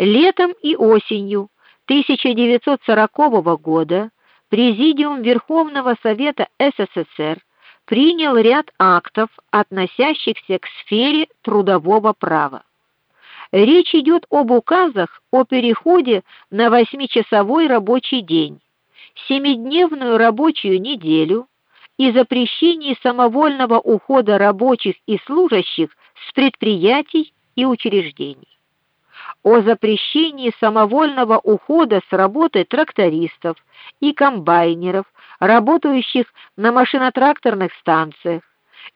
Летом и осенью 1940 года Президиум Верховного Совета СССР принял ряд актов, относящихся к сфере трудового права. Речь идет об указах о переходе на восьмичасовой рабочий день, семидневную рабочую неделю и запрещении самовольного ухода рабочих и служащих с предприятий и учреждений. О запрещении самовольного ухода с работы трактористов и комбайнеров, работающих на машинотракторных станциях,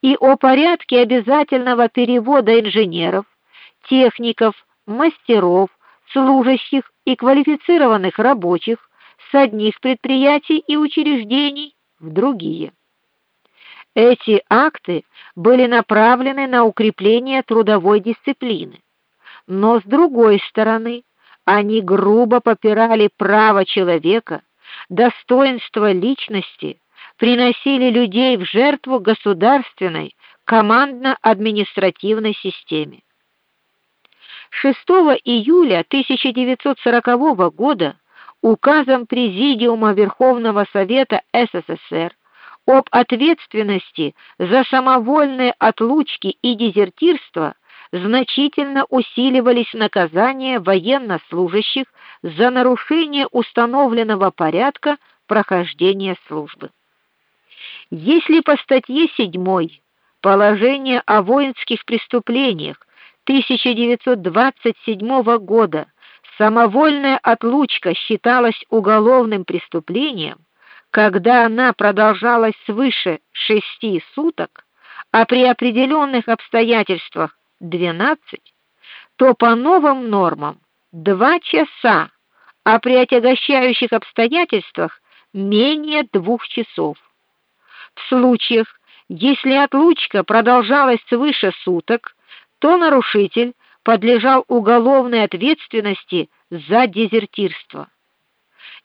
и о порядке обязательного перевода инженеров, техников, мастеров, служащих и квалифицированных рабочих с одних предприятий и учреждений в другие. Эти акты были направлены на укрепление трудовой дисциплины. Но с другой стороны, они грубо попирали право человека, достоинство личности, приносили людей в жертву государственной командно-административной системе. 6 июля 1940 года указом Президиума Верховного Совета СССР об ответственности за самовольные отлучки и дезертирство значительно усиливались наказания военнослужащих за нарушение установленного порядка прохождения службы. Если по статье 7 Положение о воинских преступлениях 1927 года самовольная отлучка считалась уголовным преступлением, когда она продолжалась свыше шести суток, а при определенных обстоятельствах 12, то по новым нормам 2 часа, а при отягощающих обстоятельствах менее двух часов. В случаях, если отлучка продолжалась свыше суток, то нарушитель подлежал уголовной ответственности за дезертирство.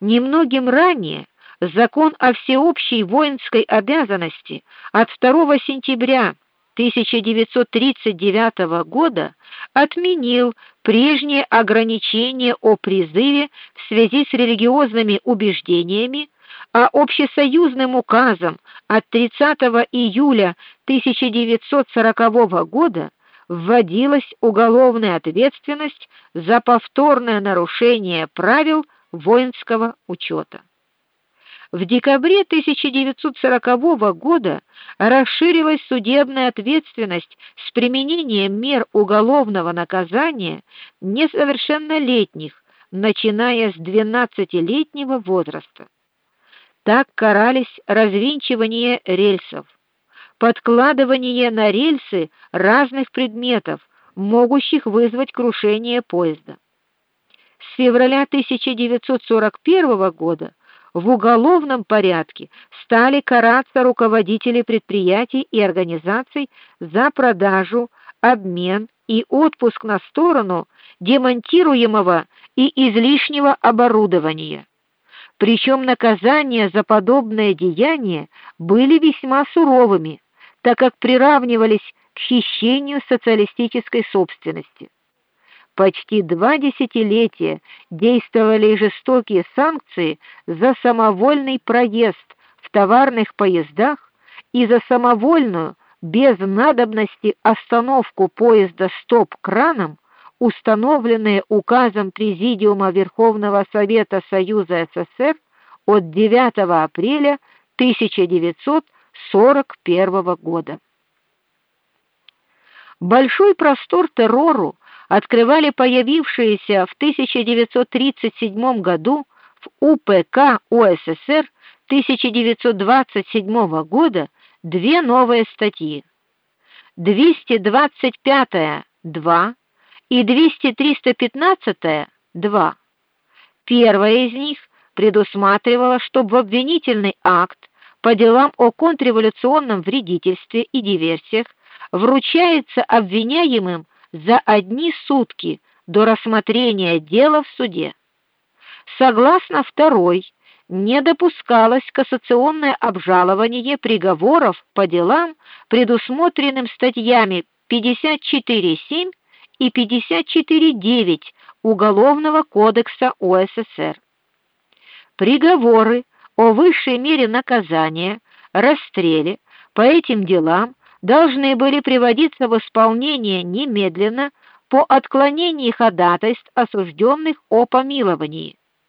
Немногим ранее Закон о всеобщей воинской обязанности от 2 сентября 1939 года отменил прежние ограничения о призыве в связи с религиозными убеждениями, а общесоюзным указом от 30 июля 1940 года вводилась уголовная ответственность за повторное нарушение правил воинского учета. В декабре 1940 года расширилась судебная ответственность с применением мер уголовного наказания несовершеннолетних, начиная с 12-летнего возраста. Так карались развинчивание рельсов, подкладывание на рельсы разных предметов, могущих вызвать крушение поезда. С февраля 1941 года в уголовном порядке стали караться руководители предприятий и организаций за продажу, обмен и отпуск на сторону демонтируемого и излишнего оборудования. Причем наказания за подобное деяние были весьма суровыми, так как приравнивались к хищению социалистической собственности. Почти два десятилетия действовали жестокие санкции за самовольный проезд в товарных поездах и за самовольную без надобности остановку поезда стоп-краном, установленные указом Президиума Верховного Совета Союза СССР от 9 апреля 1941 года. Большой простор террору открывали появившиеся в 1937 году в УПК УССР 1927 года две новые статьи. 225-2 и 200-315-2. Первая из них предусматривала, чтобы в обвинительный акт по делам о контрреволюционном вредительстве и диверсиях вручается обвиняемым за одни сутки до рассмотрения дела в суде. Согласно второй, не допускалось кассационное обжалование приговоров по делам, предусмотренным статьями 54.7 и 54.9 Уголовного кодекса УССР. Приговоры о высшей мере наказания, расстреле по этим делам должны были приводиться в исполнение немедленно по отклонении ходатайств осужденных о помиловании.